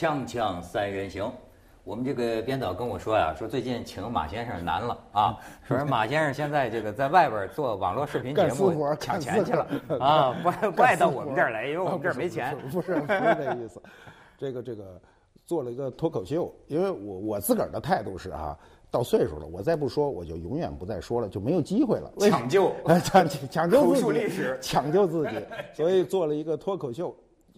锵锵三人行，我们这个编导跟我说呀，说最近请马先生难了啊，说马先生现在这个在外边做网络视频节目抢钱去了活啊，怪怪到我们这儿来，因为我们这儿没钱。不是不是这意思。这个这个做了一个脱口秀，因为我我自个儿的态度是啊，到岁数了，我再不说我就永远不再说了，就没有机会了。为什么抢救抢 抢救口自己，历史抢救自己，所以做了一个脱口秀，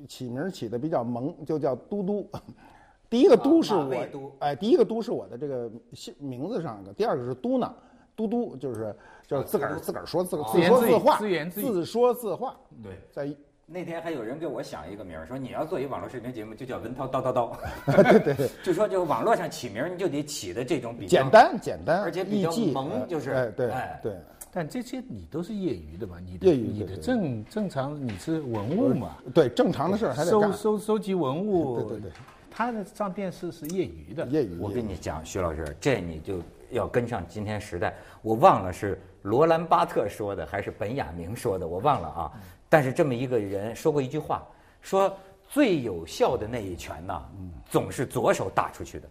起名起的比较萌，就叫嘟嘟。第一个嘟是我哎，第一个嘟是我的这个姓名字上的，第二个是嘟囔，嘟嘟就是就是自个儿自个儿说自个儿自说自话，自言自语。自说自话，对，在那天还有人给我想一个名儿，说你要做一网络视频节目，就叫文涛叨叨叨。对对对，就说就网络上起名儿，你就得起的这种比较简，单简单，而且比较萌呃就是哎对哎对，但这些你都是业余的嘛，你的业余你的正正常你是文物嘛，对正常的事儿还得收干，收收集文物，对对对，他的上电视是业余的，业余。我跟你讲，徐老师，这你就要跟上今天时代。我忘了是罗兰巴特说的还是本雅明说的，我忘了啊。但是这么一个人说过一句话，说最有效的那一拳呐，总是左手打出去的。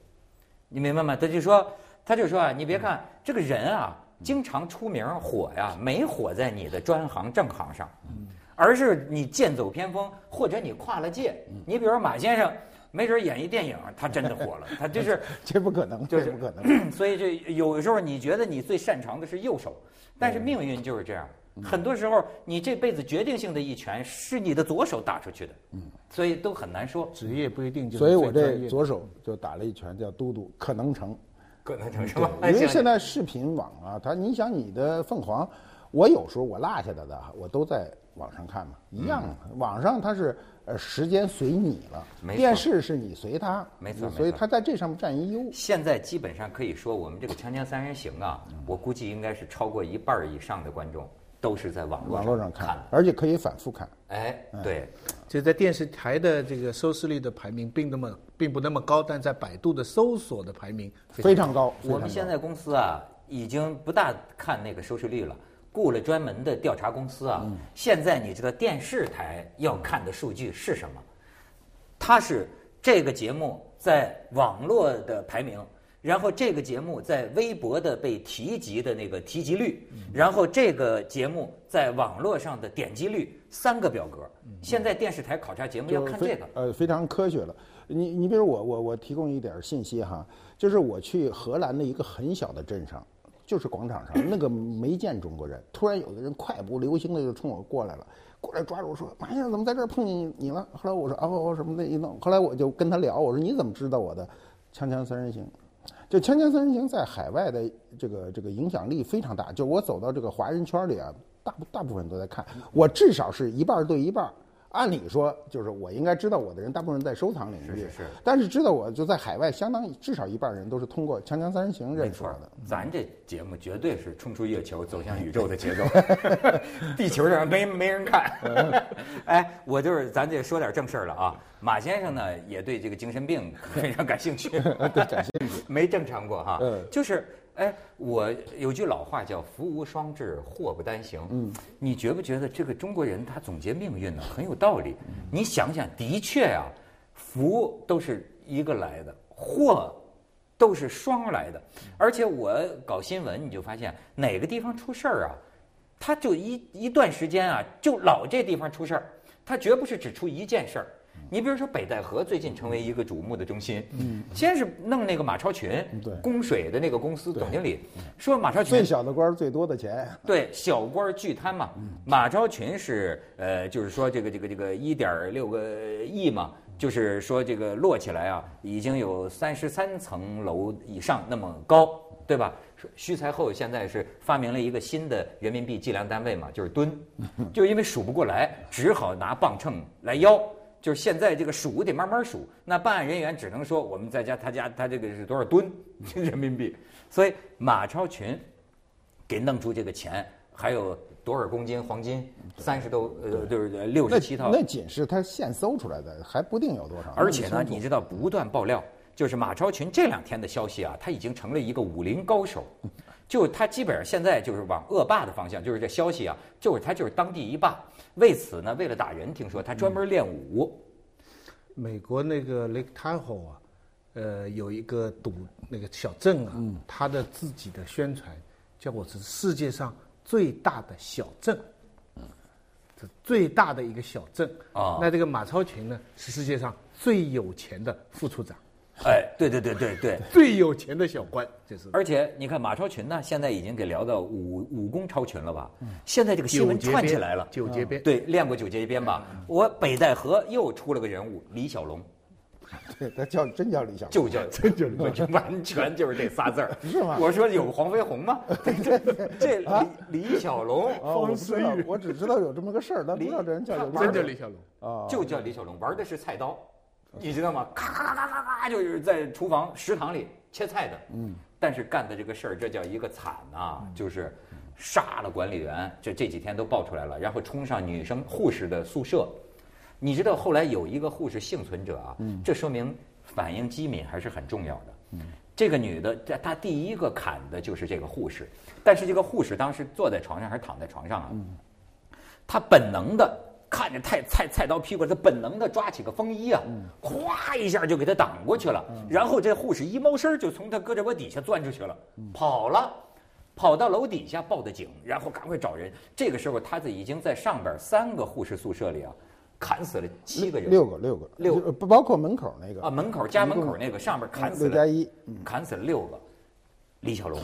你明白吗？他就说，他就说啊，你别看这个人啊，经常出名火呀，没火在你的专行正行上，而是你剑走偏锋，或者你跨了界。你比如说马先生，没准演一电影，他真的火了，他就是。这不可能，就是这不可能。所以这有时候你觉得你最擅长的是右手，但是命运就是这样。很多时候，你这辈子决定性的一拳是你的左手打出去的，嗯所以都很难说，职业不一定就所以我这左手就打了一拳，叫嘟嘟，可能成。可能成是吧？因为现在视频网啊，它你想你的凤凰，我有时候我落下来的啊，我都在网上看嘛，一样嘛。网上它是呃时间随你了没，错电视是你随它，没错所以它在这上面占一优。现在基本上可以说，我们这个《锵锵三人行》啊，嗯我估计应该是超过一半以上的观众都是在网络网络上看看，而且可以反复看。哎，对，就在电视台的这个收视率的排名并那么并不那么高，但在百度的搜索的排名非常高。非我常高们现在公司啊，已经不大看那个收视率了，雇了专门的调查公司啊。嗯现在你知道电视台要看的数据是什么？它是这个节目在网络的排名，然后这个节目在微博的被提及的那个提及率，然后这个节目在网络上的点击率，三个表格。现在电视台考察节目要看这个。呃，非常科学了。你你比如我我我提供一点信息哈，就是我去荷兰的一个很小的镇上，就是广场上那个没见中国人，突然有个人快步流星的就冲我过来了，过来抓住我说：“马先生怎么在这儿碰见你了？”后来我说：“啊，我什么的一弄。”后来我就跟他聊，我说：“你怎么知道我的《锵锵三人行》？”就《锵锵三人行》在海外的这个这个影响力非常大，就我走到这个华人圈里啊，大部大部分都在看，我至少是一半儿对一半儿。按理说，就是我应该知道我的人，大部分人在收藏领域，是是是但是知道我就在海外，相当至少一半人都是通过《锵锵三人行》认出来的。，咱这节目绝对是冲出月球走向宇宙的节奏，地球上没没人看。哎，我就是咱得说点正事儿了啊。马先生呢也对这个精神病 非常感兴趣，对，感兴趣。没正常过哈。嗯就是哎，我有句老话叫“福无双至，祸不单行”。嗯，你觉不觉得这个中国人他总结命运呢很有道理？你想想，的确呀、福都是一个来的，祸都是双来的。而且我搞新闻，你就发现哪个地方出事儿啊，他就一一段时间啊，就老这地方出事儿，他绝不是只出一件事儿。你比如说北戴河最近成为一个瞩目的中心，嗯，先是弄那个马超群，对供水的那个公司总经理，说马超群最小的官儿最多的钱，对，小官儿巨贪嘛。马超群是呃，就是说这个这个这个一点六个亿嘛，就是说这个摞起来啊，已经有三十三层楼以上那么高，对吧？说徐才厚现在是发明了一个新的人民币计量单位嘛，就是吨，就因为数不过来，只好拿磅秤来腰。就是现在这个数得慢慢数，那办案人员只能说我们在家他家他这个是多少吨 人民币，所以马超群给弄出这个钱，还有多少公斤黄金？三十多呃，就是六十七套。那仅是他现搜出来的，还不定有多少。而且呢，你知道不断爆料，就是马超群这两天的消息啊，他已经成了一个武林高手，就他基本上现在就是往恶霸的方向，就是这消息啊，就是他就是当地一霸。为此呢，为了打人，听说他专门练武。美国那个 Lake Tahoe 啊，呃，有一个赌那个小镇啊，他的自己的宣传叫我是世界上最大的小镇，这最大的一个小镇。啊。那这个马超群呢，是世界上最有钱的副处长，哎，对对对对对。最有钱的小官，就是而且你看马超群呢，现在已经给聊到武武功超群了吧？现在这个新闻串起来了。九节鞭。对，练过九节鞭吧？我北戴河又出了个人物李小龙，对，他叫真叫李小龙，就叫真叫李小龙完全就是这仨字儿，是吗我说有黄飞鸿吗？这这李李小龙哦，我只知道有这么个事儿，但不知道这人叫他李真叫李小龙。啊，就叫李小龙，玩的是菜刀，你知道吗？咔咔咔咔咔，就是在厨房食堂里切菜的。嗯，但是干的这个事儿，这叫一个惨呐、就是杀了管理员，这这几天都爆出来了，然后冲上女生护士的宿舍。你知道后来有一个护士幸存者啊，这说明反应机敏还是很重要的。这个女的，她她第一个砍的就是这个护士，但是这个护士当时坐在床上还是躺在床上啊？她本能的看着菜菜菜刀劈过来，他本能的抓起个风衣啊，咵一下就给他挡过去了。然后这护士一猫身儿就从他胳肢窝底下钻出去了，跑了，跑到楼底下报的警，然后赶快找人。这个时候他已经在上边三个护士宿舍里啊，砍死了七个人，六个六个。六。就不包括门口那个。啊，门口家门口那个上边砍死了，六加一，砍死了六个。李小龙，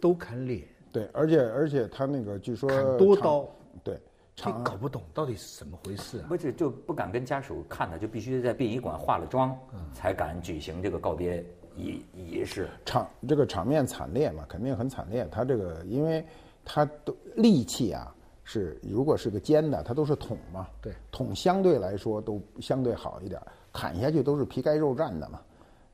都砍脸，对，而且而且他那个据说砍多刀，对，这长搞不懂到底是怎么回事啊？不是就不敢跟家属看他，就必须在殡仪馆化了妆，嗯才敢举行这个告别仪仪式。场这个场面惨烈嘛，肯定很惨烈。他这个，因为他都利器啊是，如果是个尖的，它都是捅嘛，对，捅相对来说都相对好一点，砍下去都是皮开肉绽的嘛，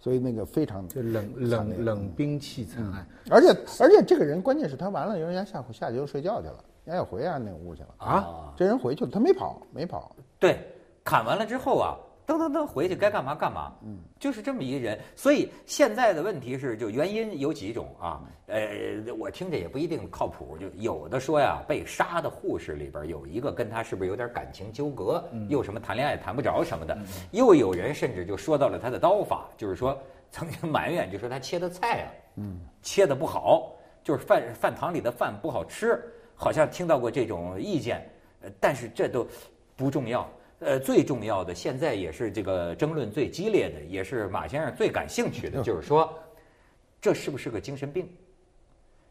所以那个非常就冷冷冷兵器惨案，而且而且这个人关键是他完了，人家下下去就睡觉去了，人家要回俺那屋去了啊。这人回去了，他没跑，没跑，对，砍完了之后啊，噔噔噔回去该干嘛干嘛，嗯，就是这么一个人。所以现在的问题是，就原因有几种啊，呃，我听着也不一定靠谱，就有的说呀，被杀的护士里边有一个跟他是不是有点感情纠葛，又什么谈恋爱谈不着什么的，又有人甚至就说到了他的刀法，就是说曾经 埋怨，就说他切的菜啊，嗯，切的不好，就是饭饭堂里的饭不好吃，好像听到过这种意见，呃，但是这都不重要。呃，最重要的，现在也是这个争论最激烈的，也是马先生最感兴趣的，就是说，这是不是个精神病？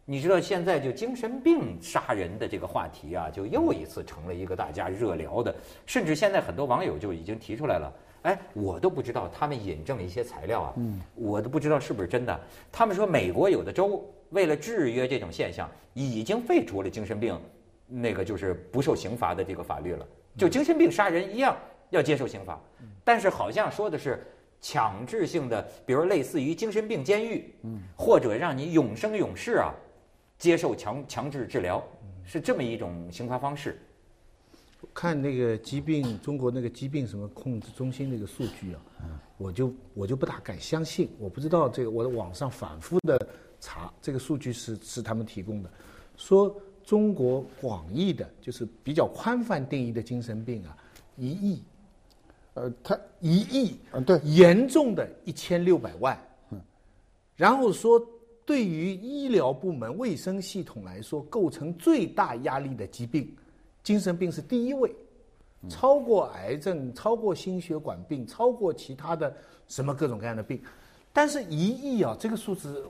你知道现在就精神病杀人的这个话题啊，就又一次成了一个大家热聊的，甚至现在很多网友就已经提出来了，哎，我都不知道他们引证一些材料啊，我都不知道是不是真的。他们说美国有的州为了制约这种现象，已经废除了精神病那个就是不受刑罚的这个法律了，就精神病杀人一样要接受刑罚，但是好像说的是强制性的，比如类似于精神病监狱，或者让你永生永世啊接受强强制治疗，是这么一种刑罚方式。看那个疾病，中国那个疾病什么控制中心那个数据啊，我就我就不大敢相信。我不知道这个，我在网上反复的查，这个数据是是他们提供的，说中国广义的，就是比较宽泛定义的精神病啊，一亿呃，他一亿，嗯对严重的一千六百万，嗯。然后说对于医疗部门、卫生系统来说，构成最大压力的疾病，精神病是第一位，超过癌症、超过心血管病、超过其他的什么各种各样的病，但是一亿啊，这个数字，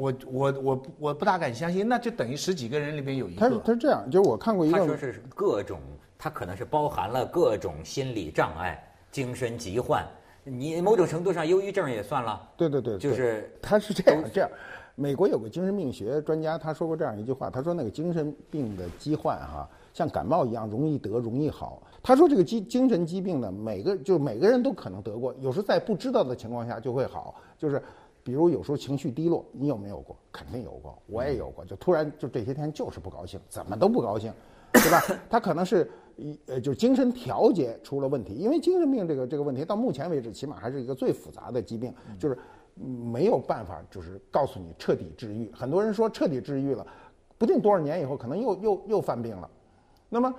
我我我我不大敢相信，那就等于十几个人里边有一他是个。他是这样，就是我看过一个，他说是各种，他可能是包含了各种心理障碍、精神疾患，你某种程度上忧郁症也算了，对对对，对就是他是这样这样。美国有个精神病学专家，他说过这样一句话，他说那个精神病的疾患哈、像感冒一样容易得，容易好。他说这个精精神疾病呢，每个就每个人都可能得过，有时在不知道的情况下就会好，就是。比如有时候情绪低落，你有没有过？肯定有过，我也有过。就突然就这些天就是不高兴，怎么都不高兴，对吧？他可能是一呃，就是精神调节出了问题，因为精神病这个这个问题到目前为止，起码还是一个最复杂的疾病，就是嗯没有办法，就是告诉你彻底治愈。很多人说彻底治愈了，不定多少年以后可能又又又犯病了。那么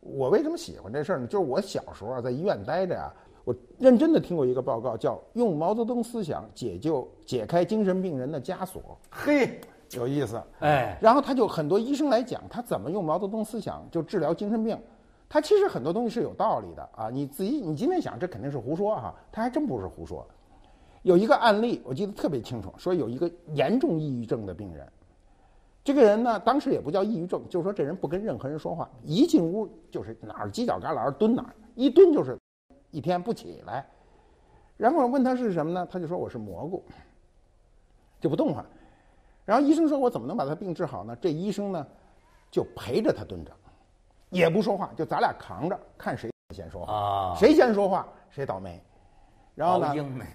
我为什么喜欢这事儿呢？就是我小时候啊，在医院待着呀、我认真的听过一个报告，叫“用毛泽东思想解救解开精神病人的枷锁嘿，”，有意思。哎，然后他就很多医生来讲，他怎么用毛泽东思想就治疗精神病。他其实很多东西是有道理的啊！你自己你今天想这肯定是胡说哈、他还真不是胡说。有一个案例我记得特别清楚，说有一个严重抑郁症的病人，这个人呢当时也不叫抑郁症，就是说这人不跟任何人说话，一进屋就是哪儿犄角旮旯蹲哪儿，一蹲就是一天不起来。然后我问他是什么呢？他就说我是蘑菇，就不动弹。然后医生说：“我怎么能把他病治好呢？”这医生呢，就陪着他蹲着，也不说话，就咱俩扛着，看谁先说话，啊谁先说话谁倒霉。然后呢熬，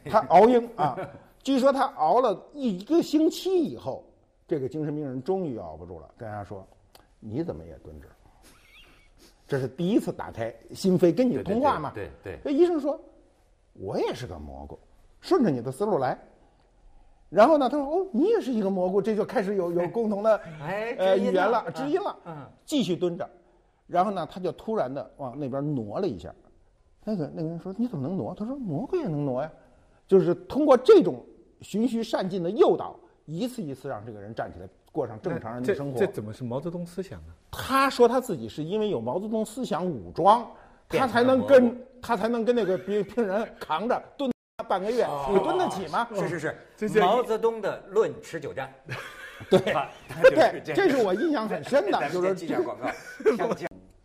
他熬鹰啊，据说他熬了一个星期以后，这个精神病人终于熬不住了，跟他说：“你怎么也蹲着？”这是第一次打开心扉，跟你通话嘛。对对对这医生说：“我也是个蘑菇，顺着你的思路来。”然后呢，他说：“哦，你也是一个蘑菇，这就开始有有共同的 哎呃语言了，知音了。嗯，继续蹲着，然后呢，他就突然的往那边挪了一下。那个那个人说：“你怎么能挪？”他说：“蘑菇也能挪呀。”就是通过这种循序善进的诱导，一次一次让这个人站起来，过上正常人的生活这。怎么是毛泽东思想呢？他说他自己是因为有毛泽东思想武装，他才能跟他才能跟那个病病人扛着蹲半个月，你蹲得起吗？是是是，这是毛泽东的《论持久战 》。对 对，这这是我印象很深的就是先记下广告。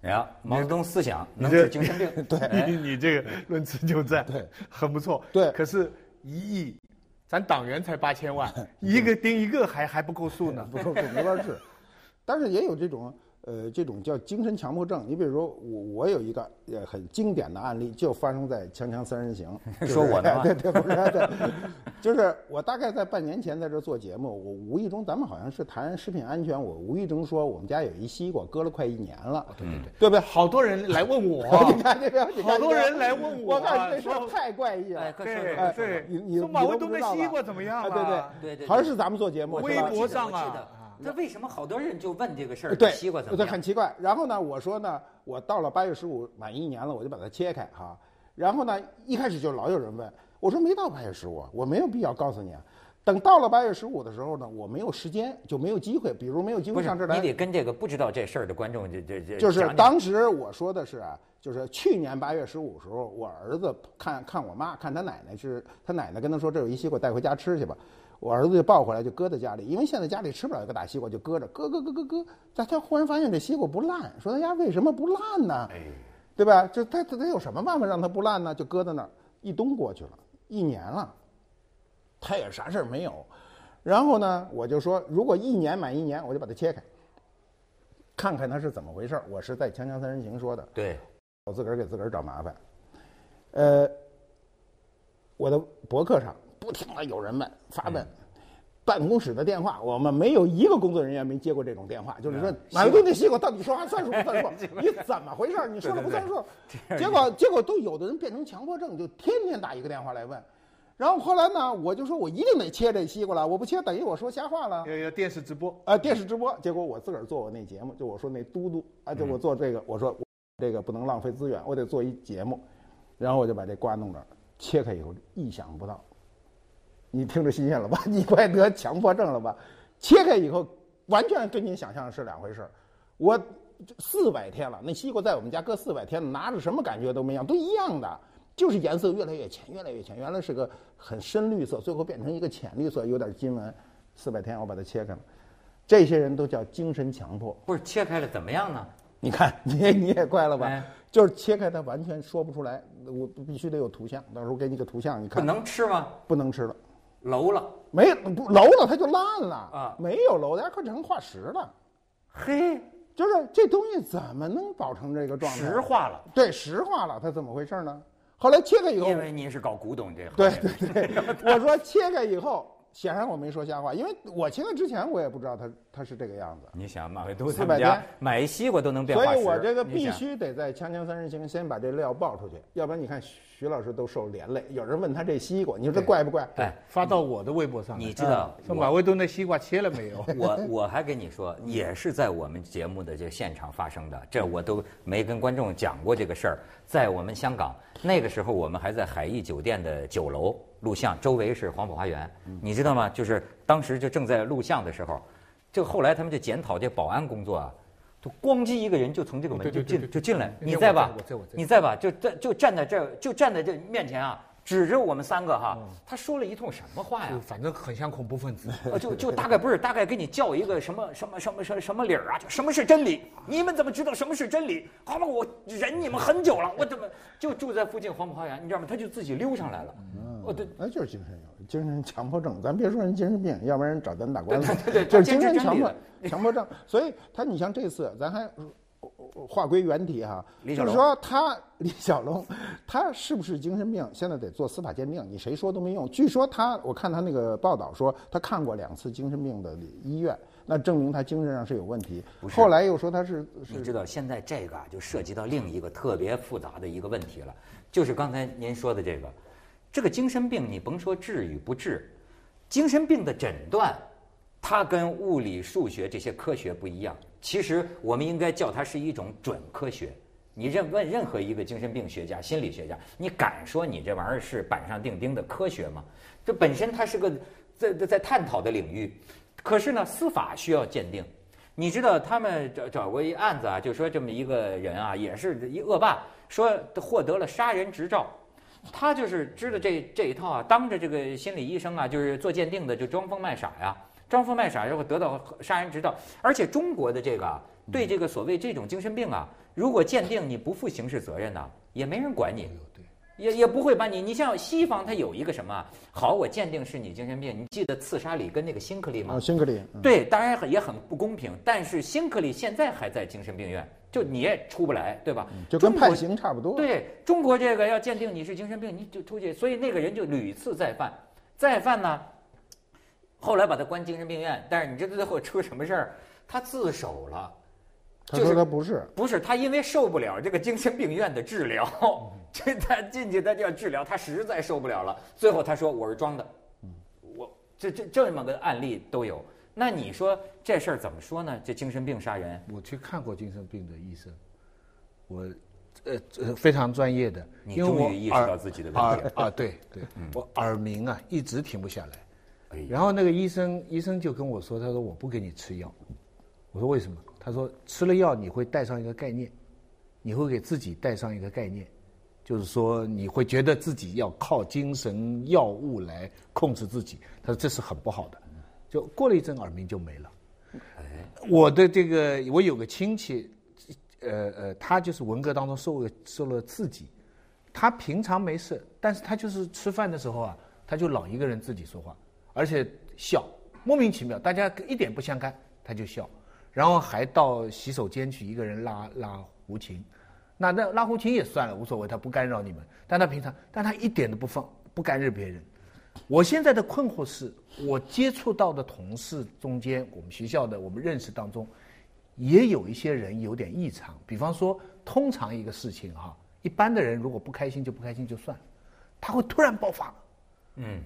哎呀，毛泽东思想能治精神病。对，你你这个论持久战，对，很不错。对可是一亿，咱党员才八千万，一个盯一个还还不够数呢。不够数没法治。但是也有这种呃这种叫精神强迫症。你比如说我我有一个呃很经典的案例，就发生在《锵锵三人行》就是。说我呢吗 对对不是对，就是我大概在半年前在这做节目，我无意中咱们好像是谈食品安全，我无意中说我们家有一西瓜搁了快一年了，对对对，对不对？好多人来问我，你看这个，好多人来问我我看这事太怪异了对对你你说马你文东的西瓜怎么样啊对对对对，好像是咱们做节目，微博上啊我记得这为什么好多人就问这个事儿？对，西瓜怎么对很？奇怪。然后呢，我说呢，我到了八月十五满一年了，我就把它切开哈。然后呢，一开始就老有人问，我说没到八月十五，我没有必要告诉你啊。等到了八月十五的时候呢，我没有时间，就没有机会，比如没有机会上这儿来你。得跟这个不知道这事儿的观众这这这就是当时我说的是啊，就是去年八月十五时候，我儿子看看我妈，看他奶奶是，他奶奶跟他说这有一西瓜带回家吃去吧，我儿子就抱回来就搁在家里，因为现在家里吃不了一个大西瓜，就搁着，搁搁搁搁搁，但他忽然发现这西瓜不烂，说他家为什么不烂呢？哎，对吧？就他他他有什么办法让它不烂呢？就搁在那儿，一冬过去了，一年了，他也啥事儿没有。然后呢，我就说，如果一年满一年，我就把它切开，看看它是怎么回事儿。我是在《锵锵三人行》说的，对，我自个儿给自个儿找麻烦。呃，我的博客上不停的有人问发问，办公室的电话，我们没有一个工作人员没接过这种电话，就是说马文东这西瓜到底说话算数 不算数？你怎么回事？你说了不算数？结果结果都有的人变成强迫症，就天天打一个电话来问。然后后来呢，我就说我一定得切这西瓜了，我不切等于我说瞎话了。要要电视直播，啊，电视直播，结果我自个儿做我那节目，就我说那嘟嘟啊，就我做这个，我说我这个不能浪费资源，我得做一节目，然后我就把这瓜弄这儿，切开以后意想不到，你听着新鲜了吧？你快得强迫症了吧？切开以后完全跟你想象的是两回事儿，我四百天了，那西瓜在我们家搁四百天了，拿着什么感觉都没样，都一样的。就是颜色越来越浅，越来越浅。原来是个很深绿色，最后变成一个浅绿色，有点金纹。四百天我把它切开了，这些人都叫精神强迫。不是切开了怎么样呢？你看，你也你也怪了吧？哎就是切开它完全说不出来，我必须得有图像，到时候给你个图像，你不看能吃吗？不能吃了，楼了，没不楼了它就烂了啊没有楼，大家快成化石了。嘿，就是这东西怎么能保成这个状态？石化了。对，石化了，它怎么回事呢？后来切开以后，因为您是搞古董这行对对对，我说切开以后，显然我没说瞎话，因为我切开之前我也不知道它它他是这个样子。你想马未都他们家买一西瓜都能变化石，所以我这个必须得在锵锵三人行先把这料爆出去，要不然你看徐老师都受连累。有人问他这西瓜，你说这怪不怪？哎，发到我的微博上。你知道马未都那西瓜切了没有？我我还跟你说，也是在我们节目的这现场发生的，这我都没跟观众讲过这个事儿。在我们香港那个时候，我们还在海逸酒店的酒楼录像，周围是黄埔花园，你知道吗？就是当时就正在录像的时候，这后来他们就检讨这保安工作啊，就咣叽一个人就从这个门就进就进来，你在吧我在我在？你在吧？就在就站在这儿就站在这面前啊，指着我们三个哈，他说了一通什么话呀？反正很像恐怖分子。呃，就就大概不是大概给你叫一个什么什么什么什么什么理儿啊？就什么是真理？你们怎么知道什么是真理？好吧，我忍你们很久了，我怎么就住在附近黄埔花园？你知道吗？他就自己溜上来了。哦，对，那就是精神有精神强迫症，咱别说人精神病，要不然人找咱打官司。对对对就是精神强迫强迫症。所以他，你像这次，咱还呃话归原题哈，就是说他李小龙，他是不是精神病？现在得做司法鉴定，你谁说都没用。据说他，我看他那个报道说，他看过两次精神病的医院，那证明他精神上是有问题。后来又说他是是你知道现在这个啊，就涉及到另一个特别复杂的一个问题了，就是刚才您说的这个，这个精神病你甭说治与不治，精神病的诊断，它跟物理、数学这些科学不一样。其实我们应该叫它是一种准科学。你任问任何一个精神病学家、心理学家，你敢说你这玩意儿是板上钉钉的科学吗？这本身它是个在在探讨的领域，可是呢，司法需要鉴定。你知道他们找找过一案子啊，就说这么一个人啊，也是一恶霸，说获得了杀人执照，他就是知道这这一套啊，当着这个心理医生啊，就是做鉴定的，就装疯卖傻呀，装疯卖傻，然后得到杀人执照。而且中国的这个啊，对这个所谓这种精神病啊，如果鉴定你不负刑事责任呢、也没人管你。也也不会把你，你像西方，它有一个什么？好，我鉴定是你精神病。你记得刺杀里跟那个辛克利吗啊，？辛克利。嗯对，当然也很不公平，但是辛克利现在还在精神病院，就你也出不来，对吧？就跟判刑差不多。对中国这个要鉴定你是精神病，你就出去，所以那个人就屡次再犯，再犯呢，后来把他关精神病院，但是你知道最后出什么事儿？他自首了。他就是说他不是。不是他，因为受不了这个精神病院的治疗，这他进去他就要治疗，他实在受不了了。最后他说我是装的，我这这这么个案例都有。那你说这事儿怎么说呢？这精神病杀人，我去看过精神病的医生，我呃呃非常专业的，你终于意识到自己的问题耳了啊，对对，我耳鸣啊一直停不下来。哎然后那个医生医生就跟我说，他说我不给你吃药，我说为什么？他说吃了药你会带上一个概念，你会给自己带上一个概念，就是说你会觉得自己要靠精神药物来控制自己。他说这是很不好的，就过了一阵耳鸣就没了。我的这个，我有个亲戚，呃呃，他就是文革当中受了受了刺激，他平常没事，但是他就是吃饭的时候啊，他就老一个人自己说话，而且笑，莫名其妙，大家一点不相干，他就笑，然后还到洗手间去一个人拉拉胡琴，那那拉胡琴也算了，无所谓，他不干扰你们，但他平常，但他一点都不放不干扰别人。我现在的困惑是，我接触到的同事中间，我们学校的我们认识当中，也有一些人有点异常。比方说，通常一个事情哈，一般的人如果不开心就不开心就算了，他会突然爆发，嗯，